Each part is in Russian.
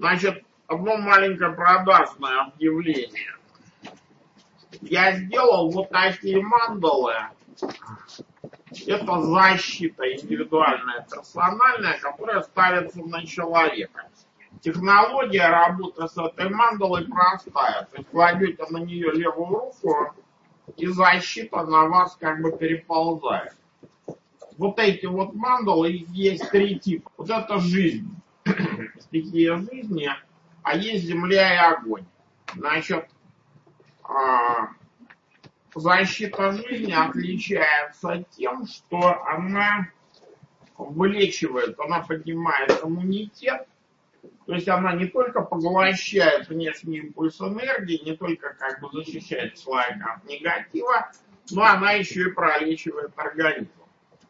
Значит, одно маленькое продажное объявление. Я сделал вот такие мандалы. Это защита индивидуальная, персональная, которая ставится на человека. Технология работы с этой мандалой простая. Есть кладете на нее левую руку, и защита на вас как бы переползает. Вот эти вот мандалы, есть три типа. Вот это жизнь, стихия жизни, а есть земля и огонь. Значит, а, защита жизни отличается тем, что она вылечивает, она поднимает иммунитет, то есть она не только поглощает внешний импульс энергии, не только как бы защищает человека от негатива, но она еще и пролечивает организм.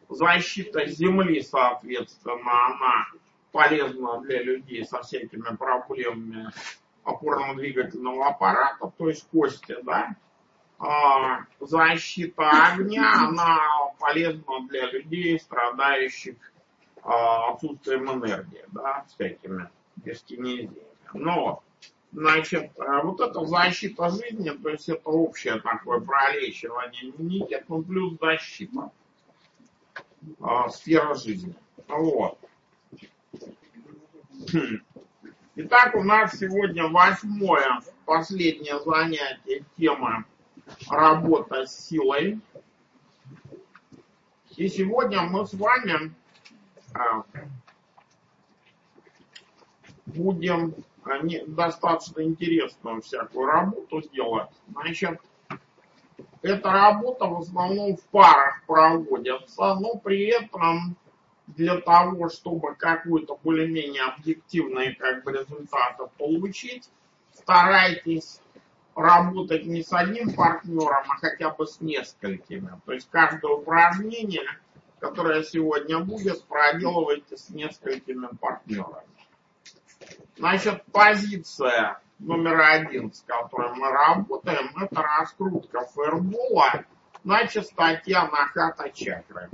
Защита Земли, соответственно, она полезна для людей со всякими проблемами опорно-двигательного аппарата, то есть кости, да, а, защита огня, она полезна для людей, страдающих а, отсутствием энергии, да, всякими дискинезиями. Но, значит, а, вот эта защита жизни, то есть это общее такое пролечивание иммунитета, ну плюс защита сфера жизни. Вот. Итак, у нас сегодня восьмое, последнее занятие, тема работа с силой. И сегодня мы с вами а, будем а, достаточно интересную всякую работу делать. Значит, эта работа в основном в парах проводится, но при этом для того, чтобы какой-то более-менее объективный как бы, результат получить, старайтесь работать не с одним партнером, а хотя бы с несколькими. То есть каждое упражнение, которое сегодня будет, проделывайте с несколькими партнерами. Значит, позиция номер один, с которой мы работаем, это раскрутка фаербола на частоте анахата чакры.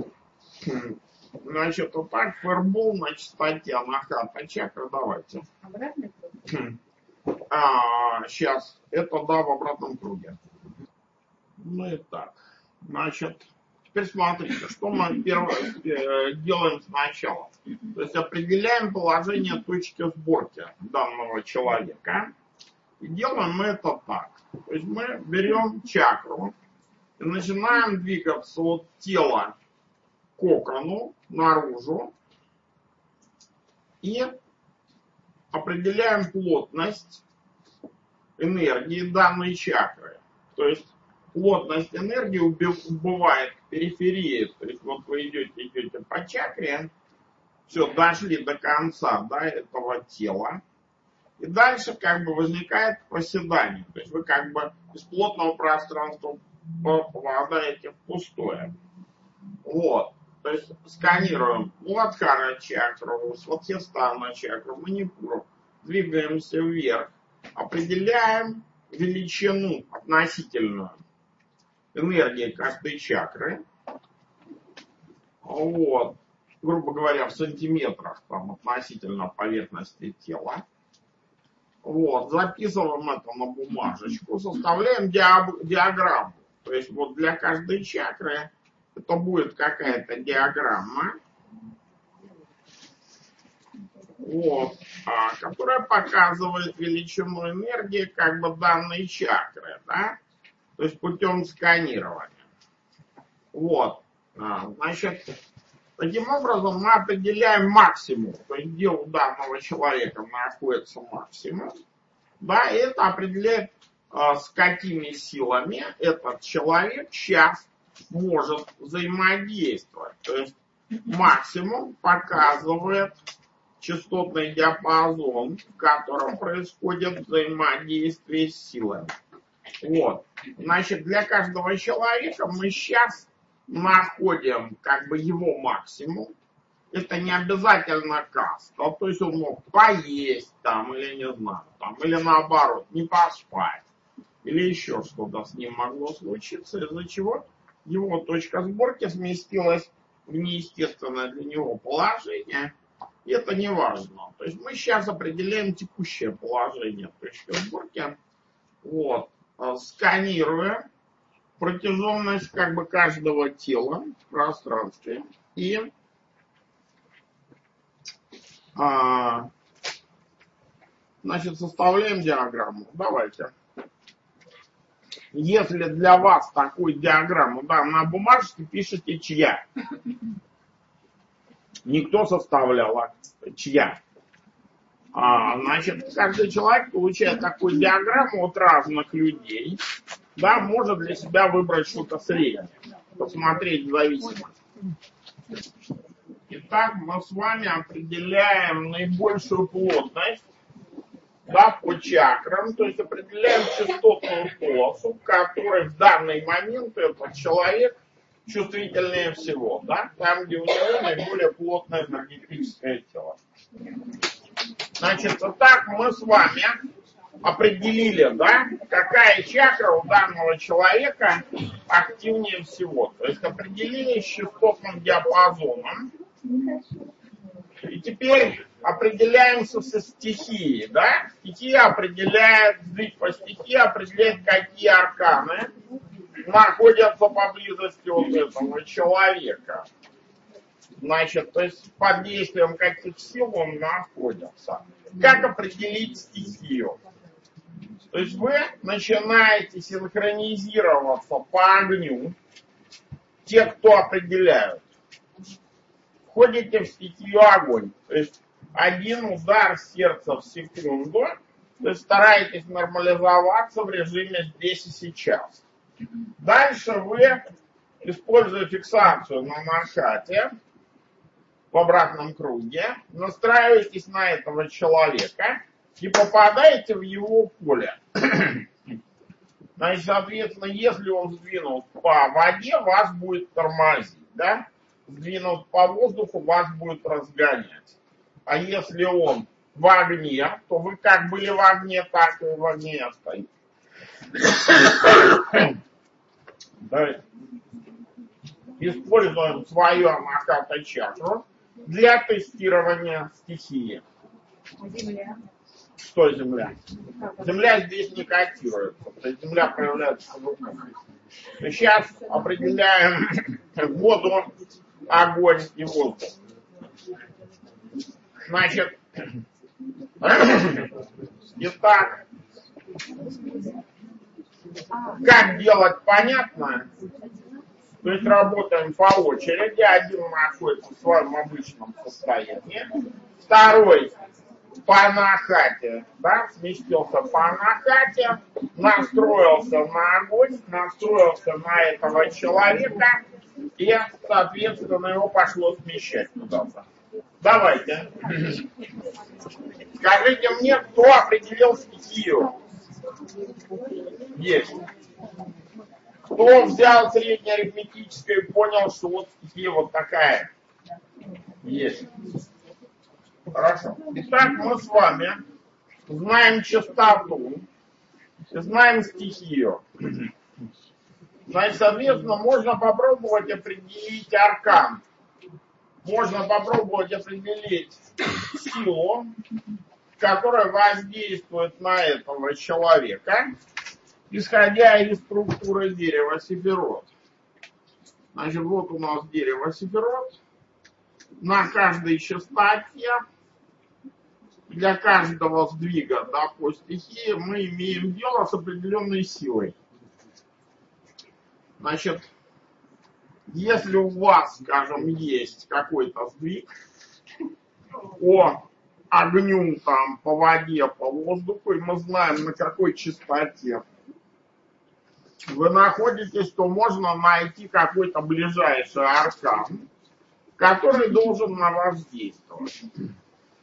Значит, вот так, фаербол на частоте анахата чакры, давайте. Обратный а, сейчас, это да в обратном круге. Ну и так. Значит, теперь смотрите, что мы первое э, делаем сначала. То есть определяем положение точки сборки данного человека. И делаем мы это так. То есть мы берем чакру и начинаем двигаться от тела к окону, наружу. И определяем плотность энергии данной чакры. То есть плотность энергии убывает в периферии. То есть вот вы идете, идете по чакре, все, дошли до конца да, этого тела. И дальше как бы возникает проседание. То есть вы как бы из плотного пространства попадаете в пустое. Вот. То есть сканируем Муладхара чакру, Сватхистана чакру, Манипуру. Двигаемся вверх. Определяем величину относительную энергии каждой чакры. Вот. Грубо говоря, в сантиметрах там, относительно поверхности тела. Вот, записываем это на бумажечку, составляем диаграмму. То есть вот для каждой чакры это будет какая-то диаграмма, вот, а, которая показывает величину энергии как бы данной чакры, да, то есть путем сканирования. Вот, а, значит, таким образом мы определяем максимум, то есть где у данного человека находится максимум, да, это определяет, а, с какими силами этот человек сейчас может взаимодействовать. То есть максимум показывает частотный диапазон, в котором происходит взаимодействие с силами. Вот. Значит, для каждого человека мы сейчас находим как бы его максимум. Это не обязательно каста. То есть он мог поесть там, или не знаю, там, или наоборот, не поспать. Или еще что-то с ним могло случиться, из-за чего его точка сборки сместилась в неестественное для него положение. И это не важно. То есть мы сейчас определяем текущее положение точки сборки. Вот. А, сканируя протяженность как бы каждого тела в пространстве и а, значит, составляем диаграмму. Давайте. Если для вас такую диаграмму, да, на бумажке пишите чья. Никто составлял, а чья. А, значит, каждый человек получает такую диаграмму от разных людей, да, может для себя выбрать что-то среднее, посмотреть в зависимости. Итак, мы с вами определяем наибольшую плотность да, по чакрам, то есть определяем частотную полосу, в которой в данный момент этот человек чувствительнее всего, да, там, где у него наиболее плотное энергетическое тело. Значит, вот так мы с вами определили, да, какая чакра у данного человека активнее всего. То есть определили с частотным диапазоном. И теперь определяемся со стихией, да? Стихия определяет, по стихии определяет, какие арканы находятся поблизости от этого человека. Значит, то есть под действием каких сил он находится. Как определить стихию? То есть вы начинаете синхронизироваться по огню, те, кто определяют. Входите в стихию огонь. То есть один удар сердца в секунду. То есть стараетесь нормализоваться в режиме здесь и сейчас. Дальше вы, используя фиксацию на маршате, в обратном круге, настраиваетесь на этого человека и попадаете в его поле. Значит, соответственно, если он сдвинут по воде, вас будет тормозить, да? Сдвинут по воздуху, вас будет разгонять. А если он в огне, то вы как были в огне, так и в огне остаетесь. да. Используем свою амаката чакру для тестирования стихии. Земля. Что Земля? Земля здесь не котируется. Земля проявляется в руках. Сейчас определяем воду, огонь и воздух. Значит, итак, как делать понятно? То есть работаем по очереди. Один находится в своем обычном состоянии. Второй по анахате, да, сместился по анахате, настроился на огонь, настроился на этого человека, и, соответственно, его пошло смещать куда-то. Давайте. Скажите мне, кто определил стихию? Есть. Кто взял среднеарифметическое и понял, что вот стихия вот такая? Есть. Хорошо. Итак, мы с вами знаем частоту, знаем стихию. Значит, соответственно, можно попробовать определить аркан. Можно попробовать определить силу, которая воздействует на этого человека, исходя из структуры дерева Сефирот. Значит, вот у нас дерево Сефирот. На каждой частоте, для каждого сдвига да, по стихии мы имеем дело с определенной силой. Значит, если у вас, скажем, есть какой-то сдвиг по огню, там, по воде, по воздуху, и мы знаем, на какой частоте вы находитесь, то можно найти какой-то ближайший аркан, который должен на вас действовать.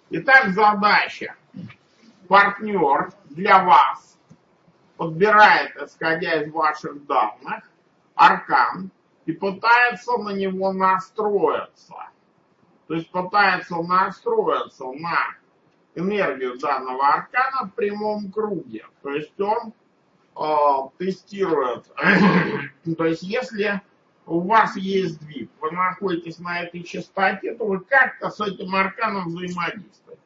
Итак, задача. Партнер для вас подбирает, исходя из ваших данных, аркан и пытается на него настроиться. То есть пытается настроиться на энергию данного аркана в прямом круге. То есть он э, тестирует. То есть если у вас есть сдвиг, вы находитесь на этой частоте, то вы как-то с этим арканом взаимодействуете.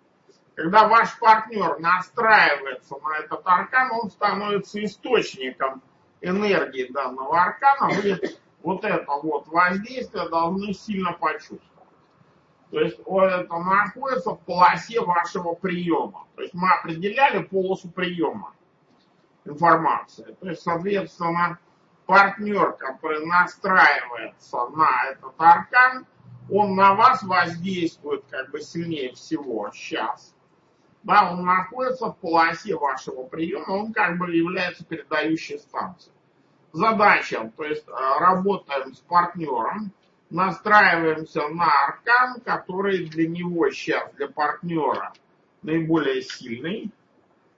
Когда ваш партнер настраивается на этот аркан, он становится источником энергии данного аркана, вы вот это вот воздействие должны сильно почувствовать. То есть это находится в полосе вашего приема. То есть мы определяли полосу приема информации. То есть, соответственно, партнер, который настраивается на этот аркан, он на вас воздействует как бы сильнее всего сейчас. Да, он находится в полосе вашего приема, он как бы является передающей станцией. Задача, то есть э, работаем с партнером, настраиваемся на аркан, который для него сейчас, для партнера, наиболее сильный.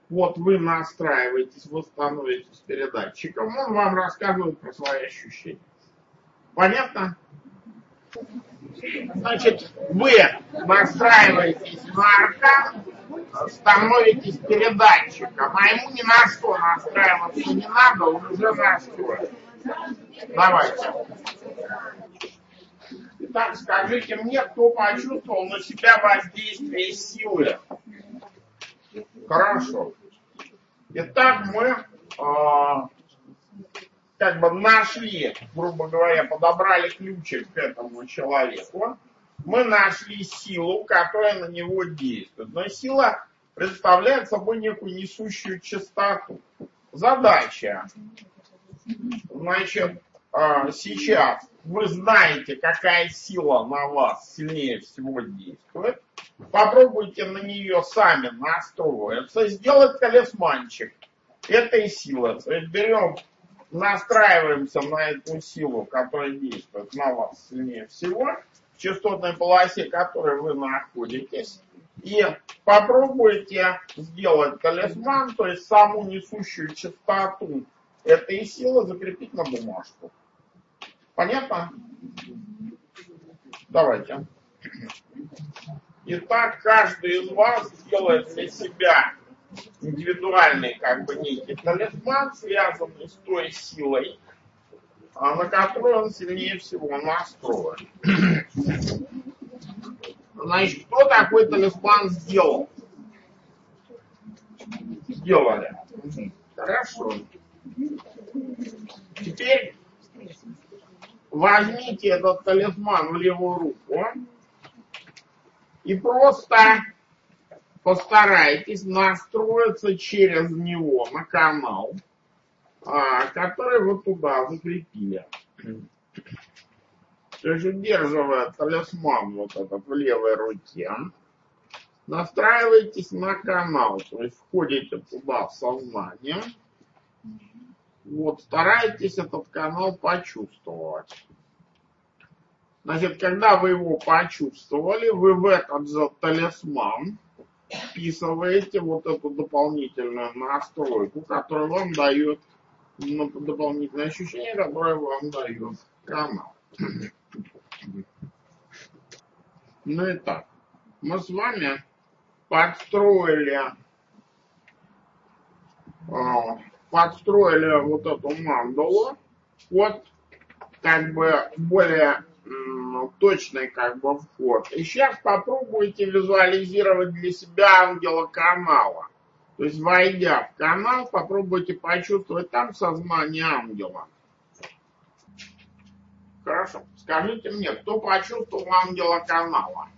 Вот вы настраиваетесь, вы становитесь передатчиком, он вам рассказывает про свои ощущения. Понятно? Значит, вы настраиваетесь на аркан, становитесь передатчиком, а ему ни на что настраиваться не надо, он уже настроен. Давайте. Итак, скажите мне, кто почувствовал на себя воздействие силы? Хорошо. Итак, мы э, как бы нашли, грубо говоря, подобрали ключик к этому человеку. Мы нашли силу, которая на него действует. Но сила представляет собой некую несущую частоту. Задача, значит, э, сейчас вы знаете, какая сила на вас сильнее всего действует, попробуйте на нее сами настроиться, сделать талисманчик этой силы. Берем, настраиваемся на эту силу, которая действует на вас сильнее всего, в частотной полосе которой вы находитесь, и попробуйте сделать талисман, то есть саму несущую частоту этой силы закрепить на бумажку. Понятно? Давайте. Итак, каждый из вас делает для себя индивидуальный, как бы, некий талисман, связанный с той силой, а на которую он сильнее всего настроен. Значит, кто такой талисман сделал? Сделали. Хорошо. Теперь возьмите этот талисман в левую руку и просто постарайтесь настроиться через него на канал, а, который вы туда закрепили. То есть удерживая талисман вот этот в левой руке, настраивайтесь на канал, то есть входите туда в сознание, вот, старайтесь этот канал почувствовать. Значит, когда вы его почувствовали, вы в этот же талисман вписываете вот эту дополнительную настройку, которая вам дает ну, дополнительное ощущение, которое вам дает канал. Ну и так, мы с вами подстроили а, подстроили вот эту мандалу под как бы более точный как бы вход. И сейчас попробуйте визуализировать для себя ангела канала. То есть, войдя в канал, попробуйте почувствовать там сознание ангела. Хорошо. Скажите мне, кто почувствовал ангела канала?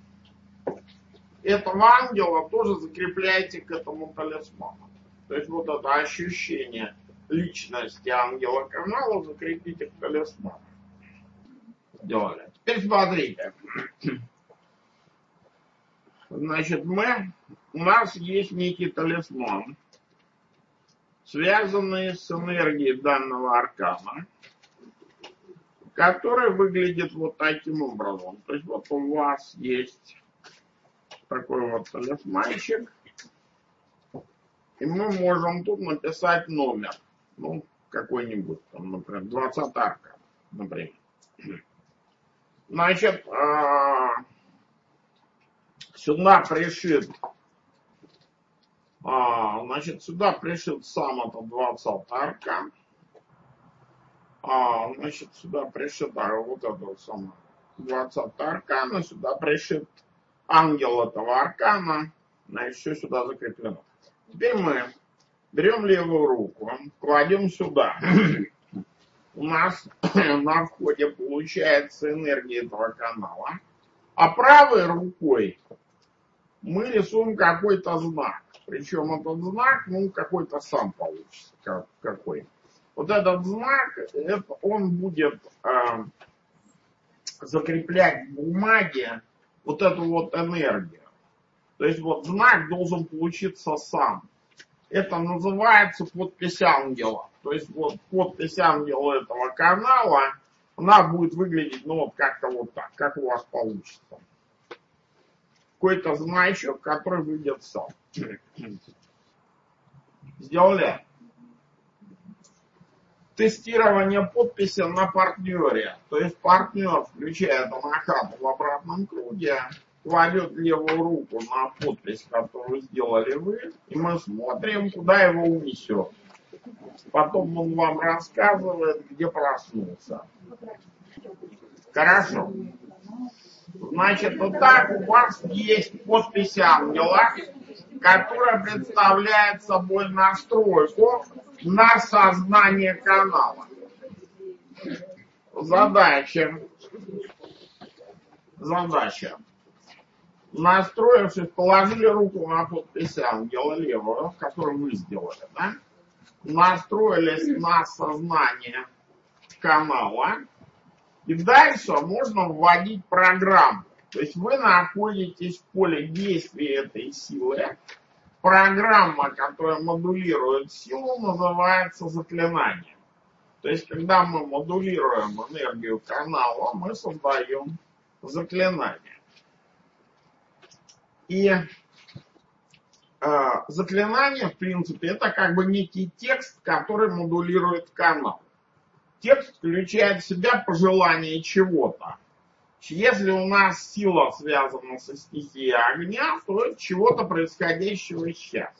Этого ангела тоже закрепляйте к этому талисману. То есть вот это ощущение личности ангела канала закрепите в талисман. Делали. Теперь смотрите. Значит, мы, у нас есть некий талисман, связанный с энергией данного аркана, который выглядит вот таким образом. То есть вот у вас есть такой вот талисманчик, и мы можем тут написать номер. Ну, какой-нибудь, там, например, 20 арка, например. Значит, а, сюда пришит, а, значит, сюда пришит сам этот 20 арка. А, значит, сюда пришита вот это вот самое 20 аркана, сюда пришит ангел этого аркана, значит, все сюда закреплено. Теперь мы берем левую руку, кладем сюда. У нас на входе получается энергия этого канала. А правой рукой мы рисуем какой-то знак. Причем этот знак, ну, какой-то сам получится. Как, какой. Вот этот знак, это, он будет э, закреплять в бумаге вот эту вот энергию. То есть вот знак должен получиться сам. Это называется подпись ангела. То есть вот подпись ангела этого канала, она будет выглядеть, ну вот как-то вот так, как у вас получится. Какой-то значок, который выйдет сам. Сделали? Тестирование подписи на партнере. То есть партнер включает анахату в обратном круге, кладет левую руку на подпись, которую сделали вы, и мы смотрим, куда его унесет. Потом он вам рассказывает, где проснулся. Хорошо. Значит, вот так у вас есть подпись ангела, которая представляет собой настройку на сознание канала. Задача. Задача. Настроившись, положили руку на подпись ангела левую, которую вы сделали, да? Настроились на сознание канала, и дальше можно вводить программу. То есть вы находитесь в поле действия этой силы. Программа, которая модулирует силу, называется заклинание. То есть, когда мы модулируем энергию канала, мы создаем заклинание. И заклинание, в принципе, это как бы некий текст, который модулирует канал текст включает в себя пожелание чего-то. Если у нас сила связана со стихией огня, то чего-то происходящего сейчас.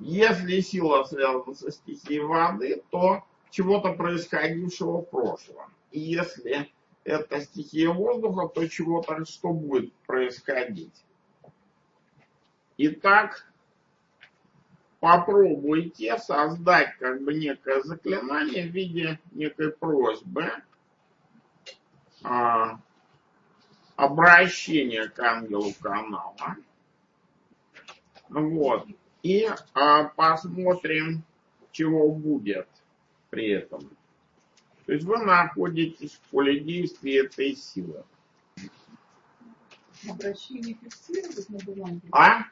Если сила связана со стихией воды, то чего-то происходившего в прошлом. И если это стихия воздуха, то чего-то, что будет происходить. Итак, попробуйте создать как бы некое заклинание в виде некой просьбы а, обращения к ангелу канала. Вот. И а, посмотрим, чего будет при этом. То есть вы находитесь в поле действия этой силы. Обращение фиксировать на бумаге? А?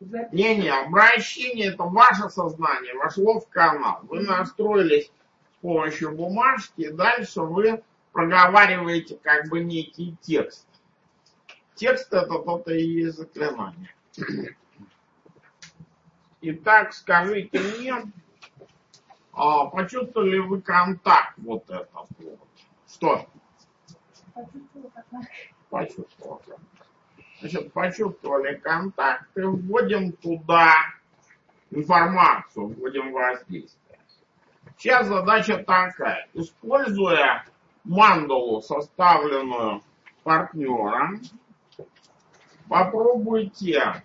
Не-не, обращение это ваше сознание вошло в канал. Вы настроились с помощью бумажки, и дальше вы проговариваете как бы некий текст. Текст это то-то и есть заклинание. Итак, скажите мне, а, почувствовали вы контакт вот этот вот? Что? Почувствовал контакт. Значит, почувствовали контакты, вводим туда информацию, вводим воздействие. Сейчас задача такая. Используя мандалу, составленную партнером, попробуйте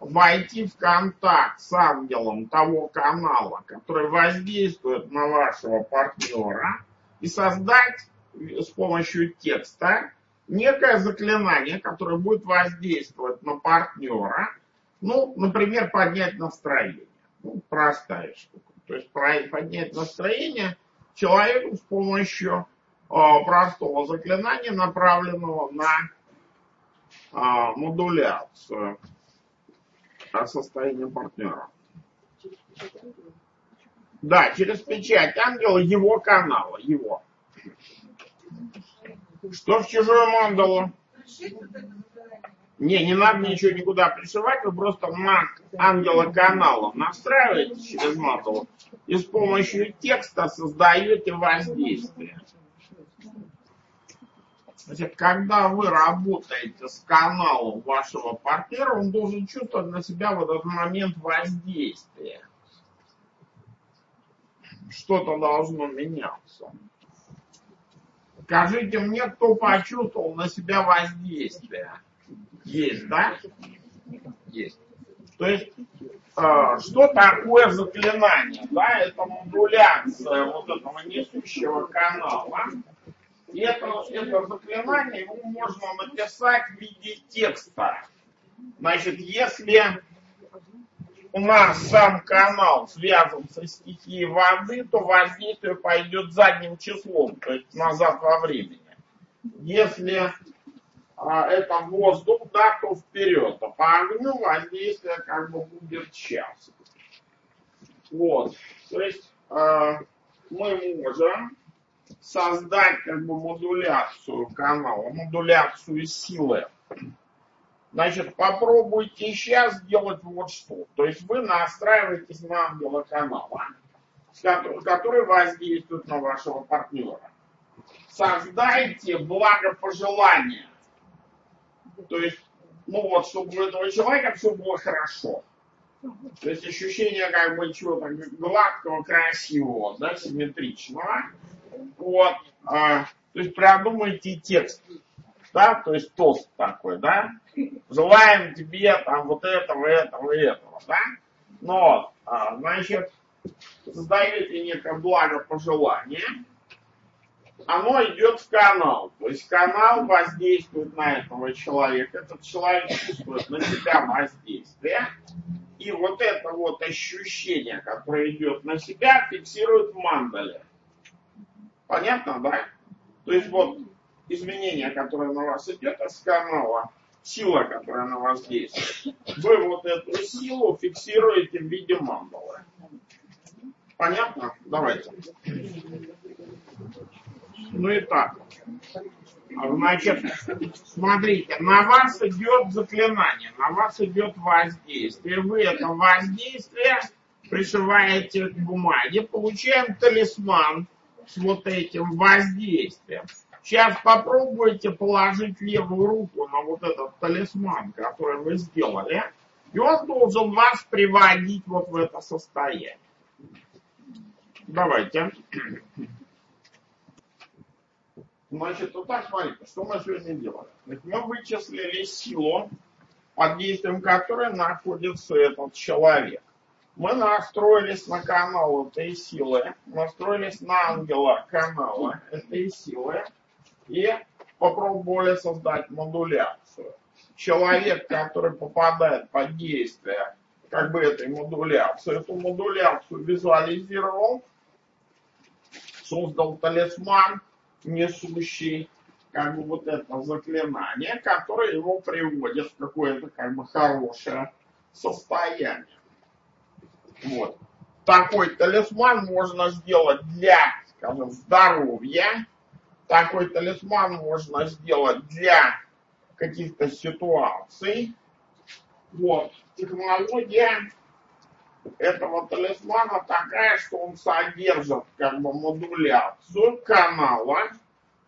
войти в контакт с ангелом того канала, который воздействует на вашего партнера, и создать с помощью текста некое заклинание, которое будет воздействовать на партнера, ну, например, поднять настроение. Ну, простая штука. То есть поднять настроение человеку с помощью э, простого заклинания, направленного на э, модуляцию состояния партнера. Да, через печать ангела его канала, его. Что в чужую мандалу? Не, не надо ничего никуда пришивать, вы просто на ангела канала настраиваете через мандалу и с помощью текста создаете воздействие. Значит, когда вы работаете с каналом вашего партнера, он должен чувствовать на себя в этот момент воздействие. что-то должно меняться. Скажите мне, кто почувствовал на себя воздействие? Есть, да? Есть. То есть, э, что такое заклинание? Да, это модуляция вот этого несущего канала. И это, это заклинание его можно написать в виде текста. Значит, если у нас сам канал связан со стихией воды, то воздействие пойдет задним числом, то есть назад во времени. Если а, это воздух, да, то вперед. А по огню воздействие как бы будет сейчас. Вот. То есть э, мы можем создать как бы модуляцию канала, модуляцию силы. Значит, попробуйте сейчас сделать вот что. То есть вы настраиваетесь на ангела канала, который воздействует на вашего партнера. Создайте благопожелание. То есть, ну вот, чтобы у этого человека все было хорошо. То есть ощущение как бы чего-то гладкого, красивого, да, симметричного. Вот. А, то есть продумайте текст да, то есть тост такой, да, желаем тебе там вот этого, этого, этого, да, но, а, значит, создаете некое благопожелание, оно идет в канал, то есть канал воздействует на этого человека, этот человек чувствует на себя воздействие, и вот это вот ощущение, которое идет на себя, фиксирует в мандале. Понятно, да? То есть вот изменение, которое на вас идет от канала, сила, которая на вас действует, вы вот эту силу фиксируете в виде мандалы. Понятно? Давайте. Ну и так. Значит, смотрите, на вас идет заклинание, на вас идет воздействие. Вы это воздействие пришиваете к бумаге, получаем талисман с вот этим воздействием. Сейчас попробуйте положить левую руку на вот этот талисман, который вы сделали, и он должен вас приводить вот в это состояние. Давайте. Значит, вот так смотрите, что мы сегодня делали. Мы вычислили силу, под действием которой находится этот человек. Мы настроились на канал этой силы, настроились на ангела канала этой силы, и попробовали создать модуляцию. Человек, который попадает под действие как бы этой модуляции, эту модуляцию визуализировал, создал талисман, несущий как бы вот это заклинание, которое его приводит в какое-то как бы хорошее состояние. Вот. Такой талисман можно сделать для, скажем, здоровья, такой талисман можно сделать для каких-то ситуаций. Вот. Технология этого талисмана такая, что он содержит как бы модуляцию канала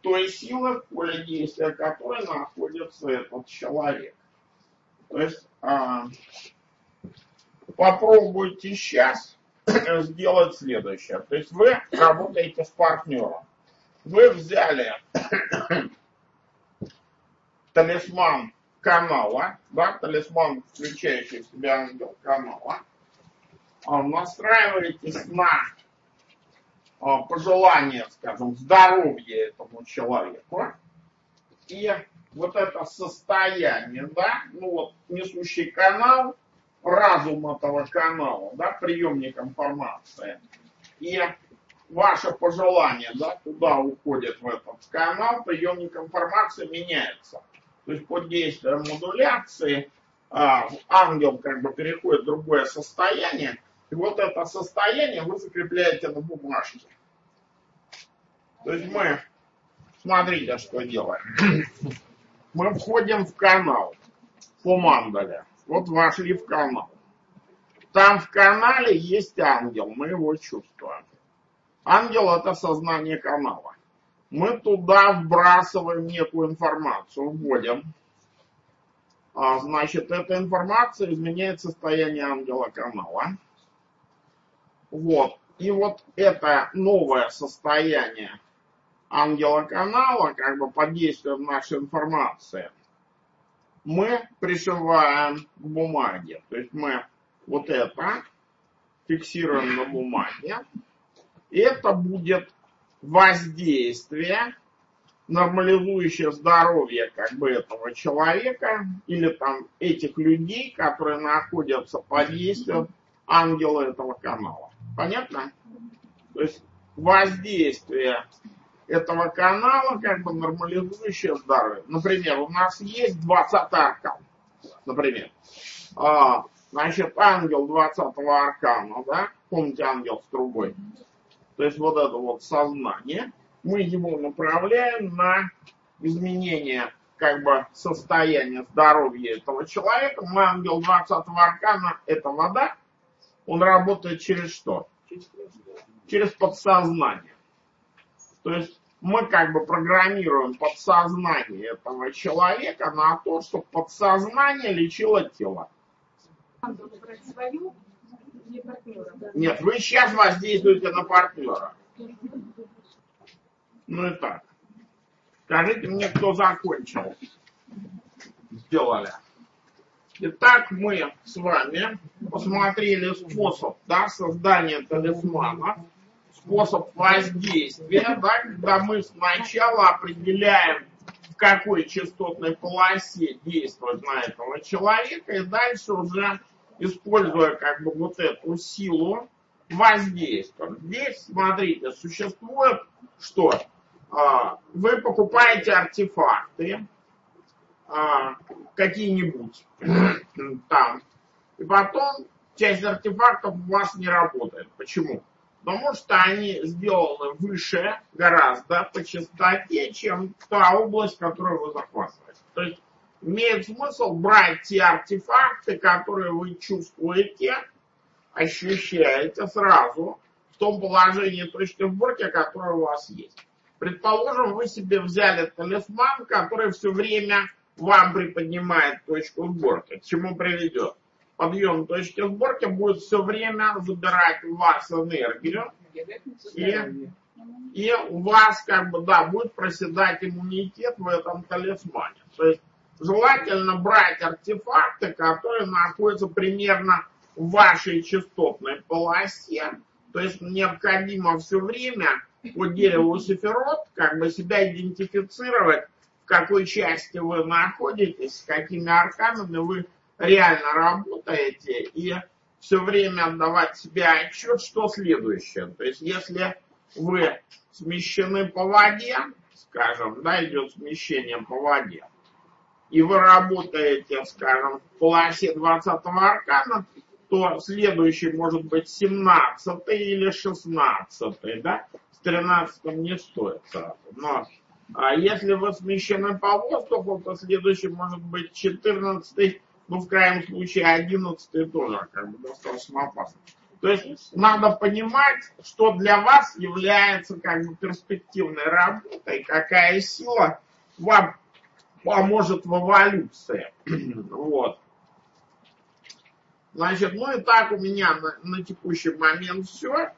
той силы, в поле действия которой находится этот человек. То есть а, попробуйте сейчас сделать следующее. То есть вы работаете с партнером вы взяли талисман канала, да, талисман, включающий в себя ангел канала, а, настраиваетесь на а, пожелание, скажем, здоровья этому человеку, и вот это состояние, да, ну вот несущий канал, разум этого канала, да, приемник информации, и ваше пожелание, да, куда уходит в этот канал, приемник информации меняется. То есть под действием модуляции а, ангел как бы переходит в другое состояние, и вот это состояние вы закрепляете на бумажке. То есть мы, смотрите, что делаем. Мы входим в канал по мандале. Вот вошли в канал. Там в канале есть ангел, мы его чувствуем. Ангел это сознание канала. Мы туда вбрасываем некую информацию, вводим. А, значит, эта информация изменяет состояние ангела канала. Вот. и вот это новое состояние ангела канала, как бы под действием нашей информации, мы пришиваем к бумаге. То есть мы вот это фиксируем на бумаге. Это будет воздействие, нормализующее здоровье как бы этого человека или там этих людей, которые находятся под действием ангела этого канала. Понятно? То есть воздействие этого канала как бы нормализующее здоровье. Например, у нас есть 20 аркан. Например. А, значит, ангел 20 аркана, да? Помните ангел с трубой? То есть вот это вот сознание. Мы его направляем на изменение как бы состояния здоровья этого человека. Мы ангел 20 аркана это вода. Он работает через что? Через подсознание. То есть мы как бы программируем подсознание этого человека на то, чтобы подсознание лечило тело. Нет, вы сейчас воздействуете на партнера. Ну и так. Скажите мне, кто закончил. Сделали. Итак, мы с вами посмотрели способ да, создания талисмана способ воздействия, да, когда мы сначала определяем, в какой частотной полосе действовать на этого человека, и дальше уже, используя как бы вот эту силу, воздействуем. Здесь, смотрите, существует что? А, вы покупаете артефакты, а, какие-нибудь там, и потом часть артефактов у вас не работает. Почему? потому что они сделаны выше гораздо по частоте, чем та область, которую вы захватываете. То есть имеет смысл брать те артефакты, которые вы чувствуете, ощущаете сразу в том положении точки сборки, которое у вас есть. Предположим, вы себе взяли талисман, который все время вам приподнимает точку сборки. К чему приведет? подъем точки сборки будет все время забирать у вас энергию. И, и у вас как бы, да, будет проседать иммунитет в этом талисмане. То есть желательно брать артефакты, которые находятся примерно в вашей частотной полосе. То есть необходимо все время по дереву Сефирот как бы себя идентифицировать, в какой части вы находитесь, с какими арканами вы реально работаете и все время отдавать себе отчет, что следующее. То есть, если вы смещены по воде, скажем, да, идет смещение по воде, и вы работаете, скажем, в полосе 20 аркана, то следующий может быть 17 или 16, да, с 13 не стоит сразу. Но а если вы смещены по воздуху, то следующий может быть 14 ну, в крайнем случае, одиннадцатый тоже как бы достаточно опасно. То есть надо понимать, что для вас является как бы перспективной работой, какая сила вам поможет в эволюции. вот. Значит, ну и так у меня на, на текущий момент все.